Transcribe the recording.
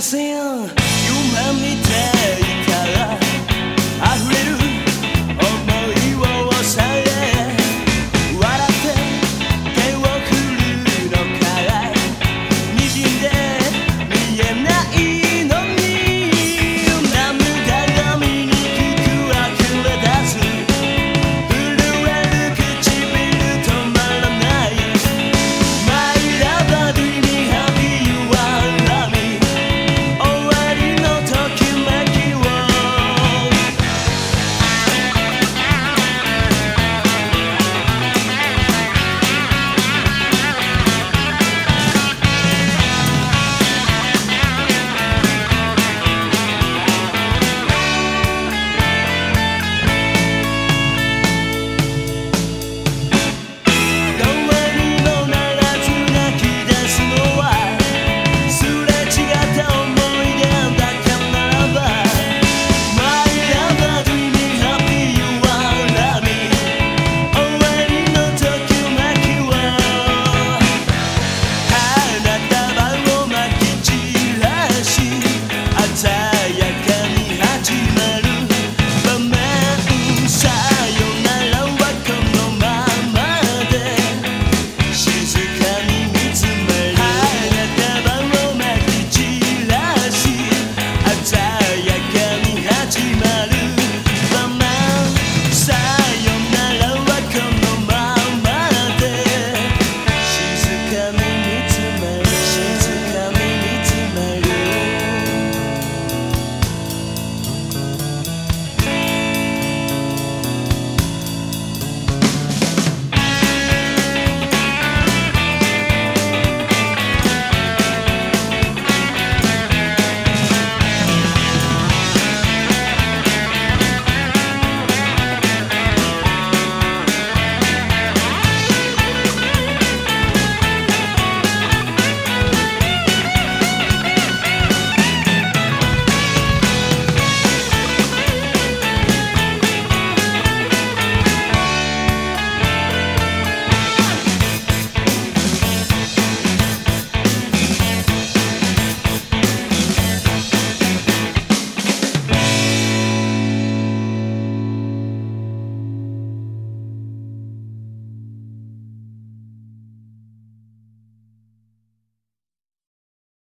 sing. You let me tell you.